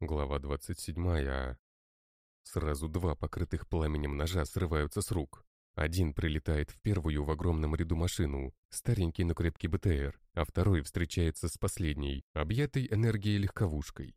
Глава 27. Сразу два покрытых пламенем ножа срываются с рук. Один прилетает в первую в огромном ряду машину, старенький, но крепкий БТР, а второй встречается с последней, объятой энергией легковушкой.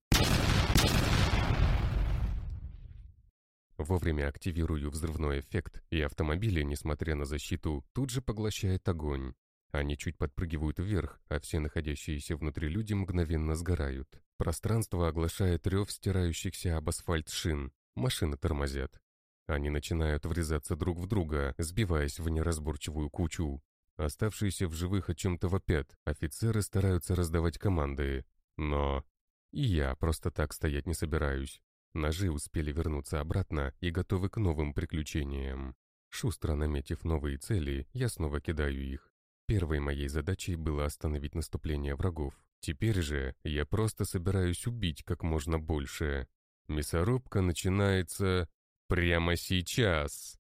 Вовремя активирую взрывной эффект, и автомобили, несмотря на защиту, тут же поглощает огонь. Они чуть подпрыгивают вверх, а все находящиеся внутри люди мгновенно сгорают. Пространство оглашает рев стирающихся об асфальт шин. Машины тормозят. Они начинают врезаться друг в друга, сбиваясь в неразборчивую кучу. Оставшиеся в живых о чем-то вопят, офицеры стараются раздавать команды. Но... И я просто так стоять не собираюсь. Ножи успели вернуться обратно и готовы к новым приключениям. Шустро наметив новые цели, я снова кидаю их. Первой моей задачей было остановить наступление врагов. Теперь же я просто собираюсь убить как можно больше. Мясорубка начинается прямо сейчас.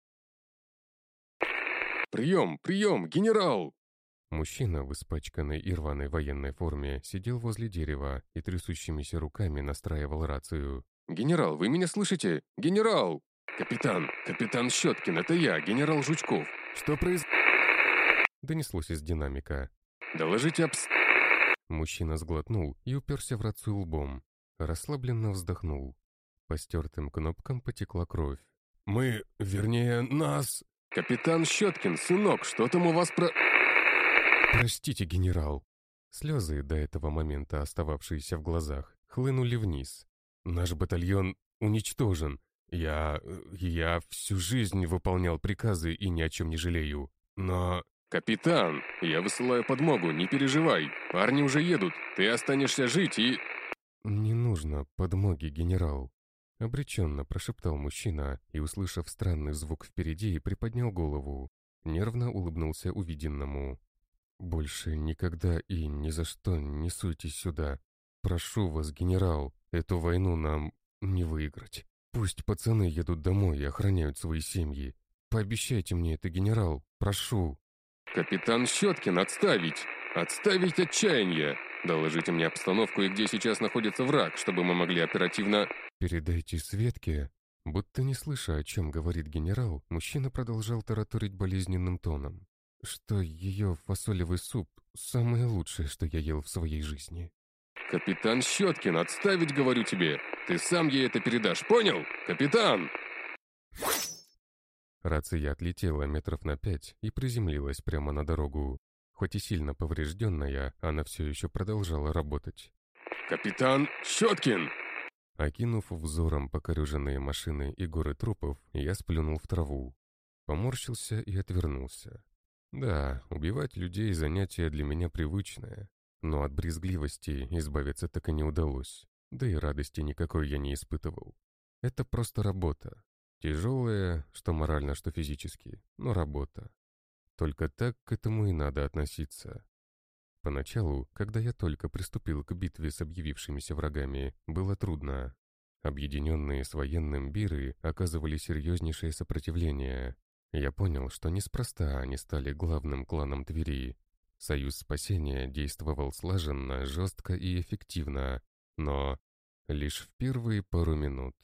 «Прием, прием, генерал!» Мужчина в испачканной и рваной военной форме сидел возле дерева и трясущимися руками настраивал рацию. «Генерал, вы меня слышите? Генерал!» «Капитан, капитан Щеткин, это я, генерал Жучков. Что произ...» Донеслось из динамика. «Доложите обс...» Мужчина сглотнул и уперся в рацию лбом. Расслабленно вздохнул. По стертым кнопкам потекла кровь. «Мы, вернее, нас...» «Капитан Щеткин, сынок, что там у вас про...» «Простите, генерал». Слезы, до этого момента остававшиеся в глазах, хлынули вниз. «Наш батальон уничтожен. Я... я всю жизнь выполнял приказы и ни о чем не жалею. Но «Капитан, я высылаю подмогу, не переживай. Парни уже едут. Ты останешься жить и...» «Не нужно подмоги, генерал», — обреченно прошептал мужчина и, услышав странный звук впереди, приподнял голову. Нервно улыбнулся увиденному. «Больше никогда и ни за что не суйтесь сюда. Прошу вас, генерал, эту войну нам не выиграть. Пусть пацаны едут домой и охраняют свои семьи. Пообещайте мне это, генерал, прошу». «Капитан Щеткин, отставить! Отставить отчаяние! Доложите мне обстановку и где сейчас находится враг, чтобы мы могли оперативно...» «Передайте Светке...» Будто не слыша, о чем говорит генерал, мужчина продолжал тараторить болезненным тоном, что ее фасолевый суп — самое лучшее, что я ел в своей жизни. «Капитан Щеткин, отставить, говорю тебе! Ты сам ей это передашь, понял? Капитан!» Рация отлетела метров на пять и приземлилась прямо на дорогу. Хоть и сильно поврежденная, она все еще продолжала работать. «Капитан Щеткин!» Окинув взором покореженные машины и горы трупов, я сплюнул в траву. Поморщился и отвернулся. Да, убивать людей занятие для меня привычное, но от брезгливости избавиться так и не удалось. Да и радости никакой я не испытывал. Это просто работа. Тяжелая, что морально, что физически, но работа. Только так к этому и надо относиться. Поначалу, когда я только приступил к битве с объявившимися врагами, было трудно. Объединенные с военным биры оказывали серьезнейшее сопротивление. Я понял, что неспроста они стали главным кланом Твери. Союз спасения действовал слаженно, жестко и эффективно, но лишь в первые пару минут.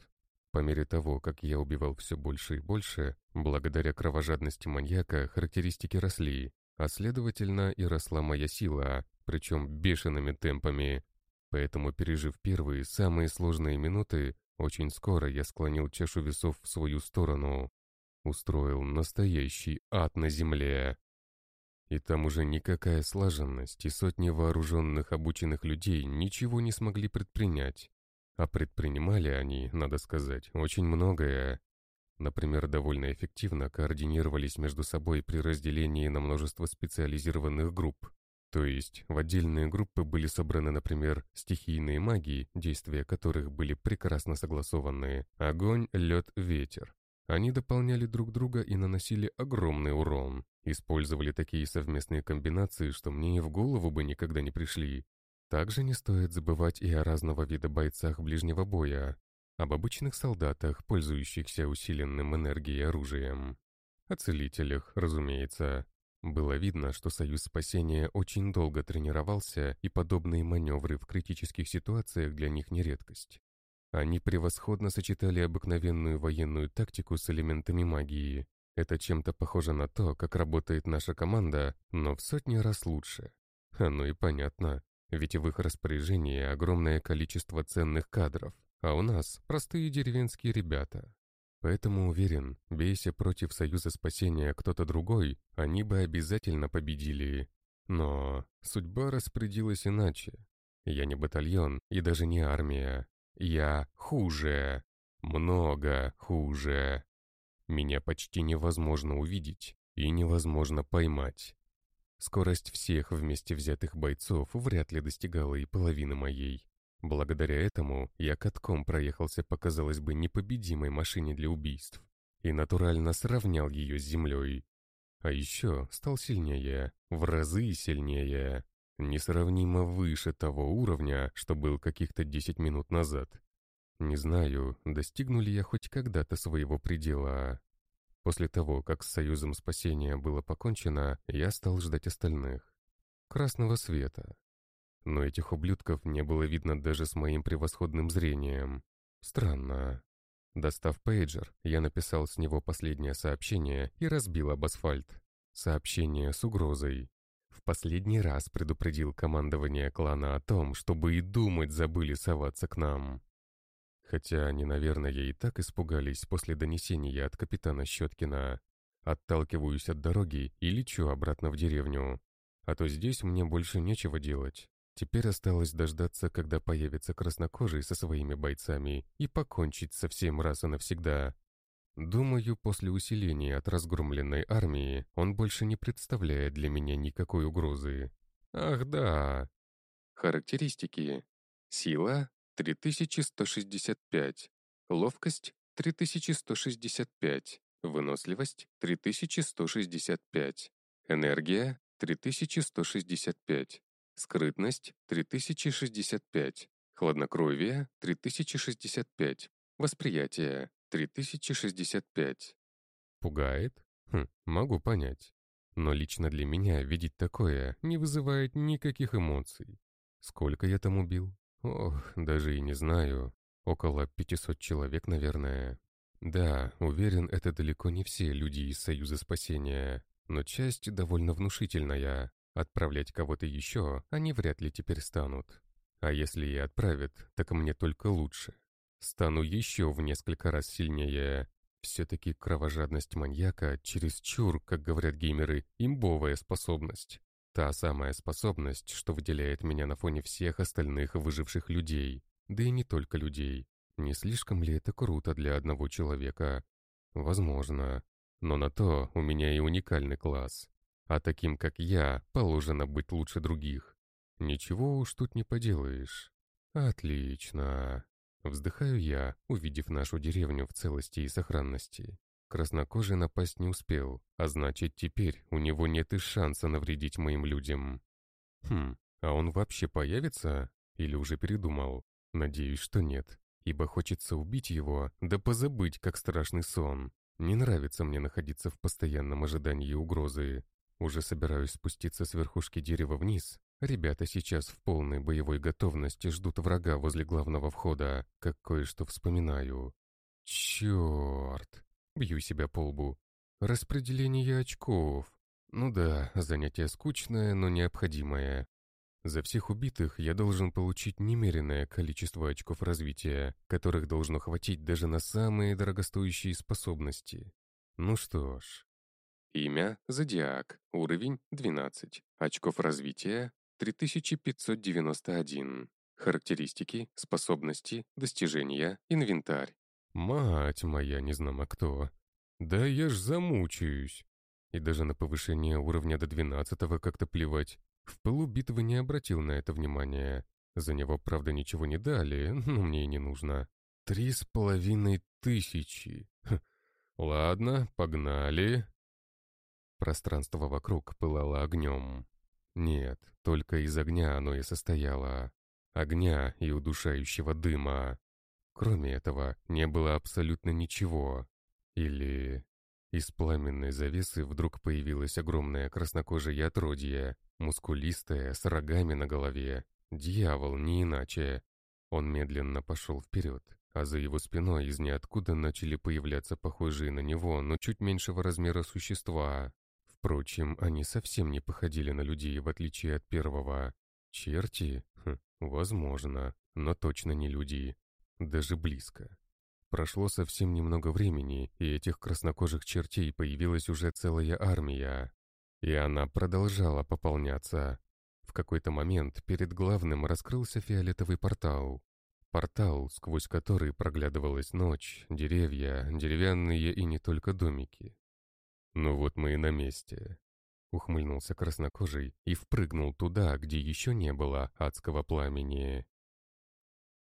По мере того, как я убивал все больше и больше, благодаря кровожадности маньяка характеристики росли, а следовательно и росла моя сила, причем бешеными темпами. Поэтому, пережив первые, самые сложные минуты, очень скоро я склонил чашу весов в свою сторону. Устроил настоящий ад на земле. И там уже никакая слаженность и сотни вооруженных обученных людей ничего не смогли предпринять. А предпринимали они, надо сказать, очень многое. Например, довольно эффективно координировались между собой при разделении на множество специализированных групп. То есть в отдельные группы были собраны, например, стихийные магии, действия которых были прекрасно согласованы, огонь, лед, ветер. Они дополняли друг друга и наносили огромный урон. Использовали такие совместные комбинации, что мне и в голову бы никогда не пришли. Также не стоит забывать и о разного вида бойцах ближнего боя, об обычных солдатах, пользующихся усиленным энергией оружием. О целителях, разумеется. Было видно, что Союз Спасения очень долго тренировался, и подобные маневры в критических ситуациях для них не редкость. Они превосходно сочетали обыкновенную военную тактику с элементами магии. Это чем-то похоже на то, как работает наша команда, но в сотни раз лучше. Оно и понятно, ведь в их распоряжении огромное количество ценных кадров, а у нас простые деревенские ребята. Поэтому уверен, бейся против Союза спасения кто-то другой, они бы обязательно победили. Но судьба распорядилась иначе. Я не батальон и даже не армия. Я хуже. Много хуже. Меня почти невозможно увидеть и невозможно поймать. Скорость всех вместе взятых бойцов вряд ли достигала и половины моей. Благодаря этому я катком проехался по, казалось бы, непобедимой машине для убийств и натурально сравнял ее с землей. А еще стал сильнее, в разы сильнее, несравнимо выше того уровня, что был каких-то 10 минут назад. Не знаю, достигну ли я хоть когда-то своего предела. После того, как с Союзом Спасения было покончено, я стал ждать остальных. Красного света, но этих ублюдков не было видно даже с моим превосходным зрением. Странно. Достав пейджер, я написал с него последнее сообщение и разбил об асфальт. Сообщение с угрозой. В последний раз предупредил командование клана о том, чтобы и думать забыли соваться к нам. Хотя они, наверное, и так испугались после донесения от капитана Щеткина. Отталкиваюсь от дороги и лечу обратно в деревню. А то здесь мне больше нечего делать. Теперь осталось дождаться, когда появится краснокожий со своими бойцами и покончить со всем раз и навсегда. Думаю, после усиления от разгромленной армии он больше не представляет для меня никакой угрозы. Ах да! Характеристики. Сила 3165. Ловкость 3165. Выносливость 3165. Энергия 3165. Скрытность — 3065. Хладнокровие — 3065. Восприятие — 3065. Пугает? Хм, могу понять. Но лично для меня видеть такое не вызывает никаких эмоций. Сколько я там убил? Ох, даже и не знаю. Около 500 человек, наверное. Да, уверен, это далеко не все люди из Союза Спасения, но часть довольно внушительная. Отправлять кого-то еще они вряд ли теперь станут. А если и отправят, так мне только лучше. Стану еще в несколько раз сильнее. Все-таки кровожадность маньяка чересчур, как говорят геймеры, имбовая способность. Та самая способность, что выделяет меня на фоне всех остальных выживших людей. Да и не только людей. Не слишком ли это круто для одного человека? Возможно. Но на то у меня и уникальный класс а таким, как я, положено быть лучше других. Ничего уж тут не поделаешь. Отлично. Вздыхаю я, увидев нашу деревню в целости и сохранности. Краснокожий напасть не успел, а значит, теперь у него нет и шанса навредить моим людям. Хм, а он вообще появится? Или уже передумал? Надеюсь, что нет, ибо хочется убить его, да позабыть, как страшный сон. Не нравится мне находиться в постоянном ожидании угрозы. Уже собираюсь спуститься с верхушки дерева вниз. Ребята сейчас в полной боевой готовности ждут врага возле главного входа, как кое-что вспоминаю. Черт! Бью себя по лбу. Распределение очков. Ну да, занятие скучное, но необходимое. За всех убитых я должен получить немеренное количество очков развития, которых должно хватить даже на самые дорогостоящие способности. Ну что ж, Имя – Зодиак. Уровень – 12. Очков развития – 3591. Характеристики, способности, достижения, инвентарь. Мать моя, не знамо кто. Да я ж замучаюсь. И даже на повышение уровня до 12 как-то плевать. В пылу не обратил на это внимания. За него, правда, ничего не дали, но мне и не нужно. Три с половиной тысячи. Хм. Ладно, погнали. Пространство вокруг пылало огнем. Нет, только из огня оно и состояло. Огня и удушающего дыма. Кроме этого, не было абсолютно ничего. Или... Из пламенной завесы вдруг появилось огромное краснокожее отродье, мускулистое, с рогами на голове. Дьявол, не иначе. Он медленно пошел вперед, а за его спиной из ниоткуда начали появляться похожие на него, но чуть меньшего размера существа. Впрочем, они совсем не походили на людей, в отличие от первого. Черти? Хм, возможно, но точно не люди. Даже близко. Прошло совсем немного времени, и этих краснокожих чертей появилась уже целая армия. И она продолжала пополняться. В какой-то момент перед главным раскрылся фиолетовый портал. Портал, сквозь который проглядывалась ночь, деревья, деревянные и не только домики. «Ну вот мы и на месте», — ухмыльнулся краснокожий и впрыгнул туда, где еще не было адского пламени.